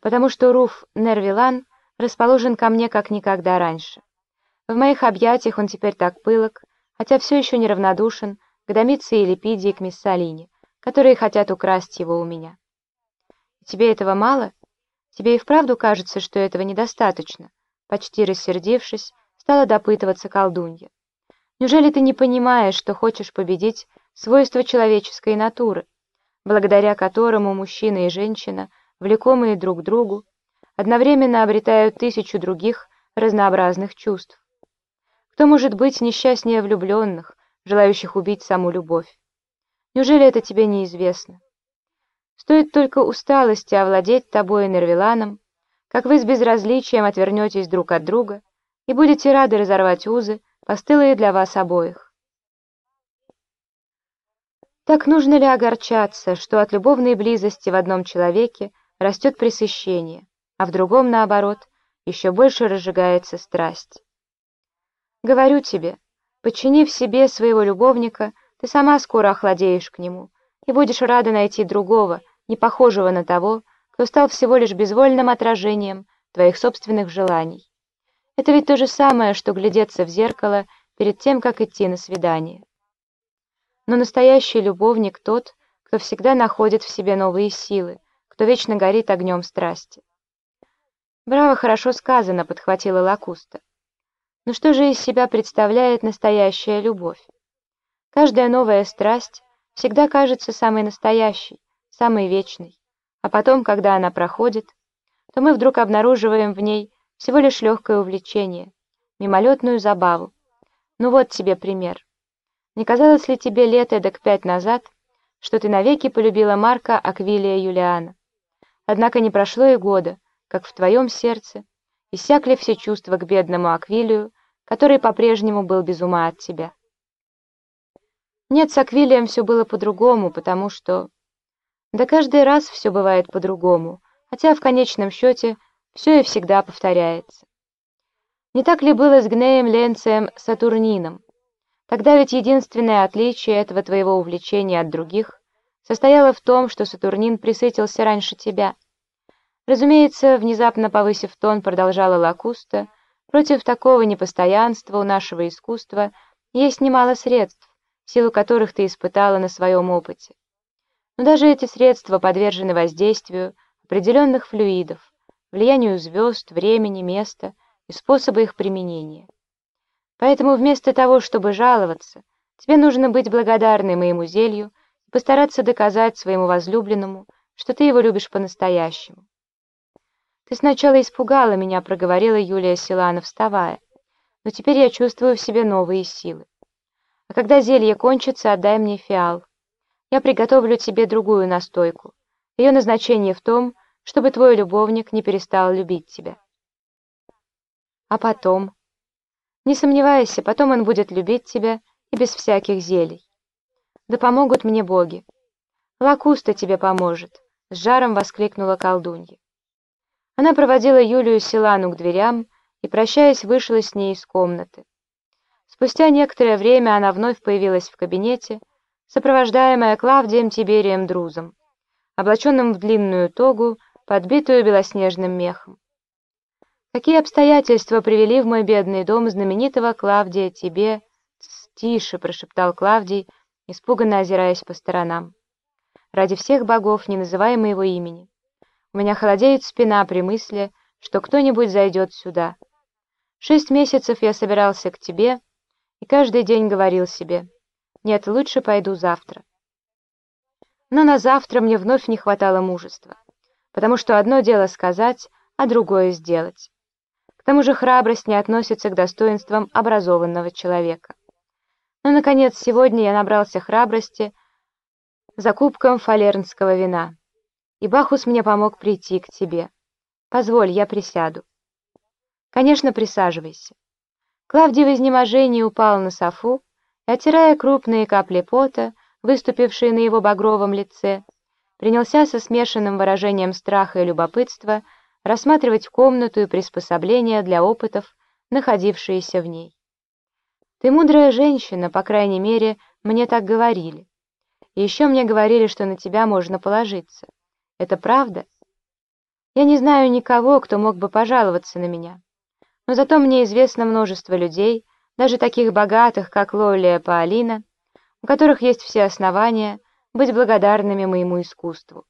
потому что Руф Нервилан расположен ко мне как никогда раньше. В моих объятиях он теперь так пылок, хотя все еще неравнодушен к Домиции и Липидии, к Миссалине, которые хотят украсть его у меня. Тебе этого мало? Тебе и вправду кажется, что этого недостаточно? Почти рассердившись, стала допытываться колдунья. Неужели ты не понимаешь, что хочешь победить свойства человеческой натуры, благодаря которому мужчина и женщина, влекомые друг к другу, одновременно обретают тысячу других разнообразных чувств? Кто может быть несчастнее влюбленных, желающих убить саму любовь? Неужели это тебе неизвестно? Стоит только усталости овладеть тобой Нервиланом, как вы с безразличием отвернетесь друг от друга и будете рады разорвать узы, постылые для вас обоих. Так нужно ли огорчаться, что от любовной близости в одном человеке растет пресыщение, а в другом, наоборот, еще больше разжигается страсть? Говорю тебе, подчинив себе своего любовника, ты сама скоро охладеешь к нему и будешь рада найти другого, не похожего на того, кто стал всего лишь безвольным отражением твоих собственных желаний. Это ведь то же самое, что глядеться в зеркало перед тем, как идти на свидание. Но настоящий любовник тот, кто всегда находит в себе новые силы, кто вечно горит огнем страсти. «Браво, хорошо сказано», — подхватила Лакуста. «Но что же из себя представляет настоящая любовь? Каждая новая страсть всегда кажется самой настоящей, самый вечный, а потом, когда она проходит, то мы вдруг обнаруживаем в ней всего лишь легкое увлечение, мимолетную забаву. Ну вот тебе пример. Не казалось ли тебе лет эдак пять назад, что ты навеки полюбила Марка Аквилия Юлиана? Однако не прошло и года, как в твоем сердце иссякли все чувства к бедному Аквилию, который по-прежнему был без ума от тебя. Нет, с Аквилием все было по-другому, потому что... Да каждый раз все бывает по-другому, хотя в конечном счете все и всегда повторяется. Не так ли было с Гнеем Ленцием Сатурнином? Тогда ведь единственное отличие этого твоего увлечения от других состояло в том, что Сатурнин присытился раньше тебя. Разумеется, внезапно повысив тон, продолжала Лакуста, против такого непостоянства у нашего искусства есть немало средств, силу которых ты испытала на своем опыте. Но даже эти средства подвержены воздействию определенных флюидов, влиянию звезд, времени, места и способа их применения. Поэтому вместо того, чтобы жаловаться, тебе нужно быть благодарной моему зелью постараться доказать своему возлюбленному, что ты его любишь по-настоящему. «Ты сначала испугала меня», — проговорила Юлия Силана, вставая, «но теперь я чувствую в себе новые силы. А когда зелье кончится, отдай мне фиал. Я приготовлю тебе другую настойку. Ее назначение в том, чтобы твой любовник не перестал любить тебя. А потом? Не сомневайся, потом он будет любить тебя и без всяких зелий. Да помогут мне боги. Лакуста тебе поможет, — с жаром воскликнула колдунья. Она проводила Юлию Силану к дверям и, прощаясь, вышла с ней из комнаты. Спустя некоторое время она вновь появилась в кабинете, сопровождаемая Клавдием Тиберием Друзом, облаченным в длинную тогу, подбитую белоснежным мехом. Какие обстоятельства привели в мой бедный дом знаменитого Клавдия Тебе? Тише, прошептал Клавдий, испуганно озираясь по сторонам. Ради всех богов, не называй моего имени. У меня холодеет спина при мысли, что кто-нибудь зайдет сюда. Шесть месяцев я собирался к тебе и каждый день говорил себе — нет, лучше пойду завтра. Но на завтра мне вновь не хватало мужества, потому что одно дело сказать, а другое сделать. К тому же храбрость не относится к достоинствам образованного человека. Но, наконец, сегодня я набрался храбрости за кубком фалернского вина, и Бахус мне помог прийти к тебе. Позволь, я присяду. Конечно, присаживайся. Клавдий в изнеможении упал на софу, и, оттирая крупные капли пота, выступившие на его багровом лице, принялся со смешанным выражением страха и любопытства рассматривать комнату и приспособления для опытов, находившиеся в ней. «Ты мудрая женщина, по крайней мере, мне так говорили. Еще мне говорили, что на тебя можно положиться. Это правда?» Я не знаю никого, кто мог бы пожаловаться на меня. Но зато мне известно множество людей, даже таких богатых, как Лолия Паолина, у которых есть все основания быть благодарными моему искусству.